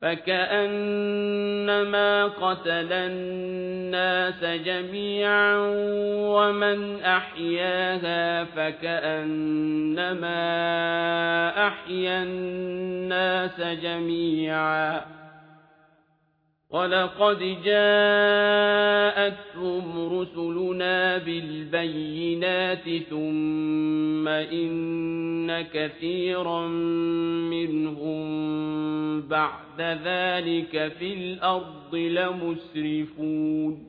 فكأنما قتل الناس جميعا ومن أحياها فكأنما أحيا الناس جميعا ولقد جاءتهم رسلنا بالبينات ثم إن كثيرا منهم بعد ذلك في الأرض لمسرفون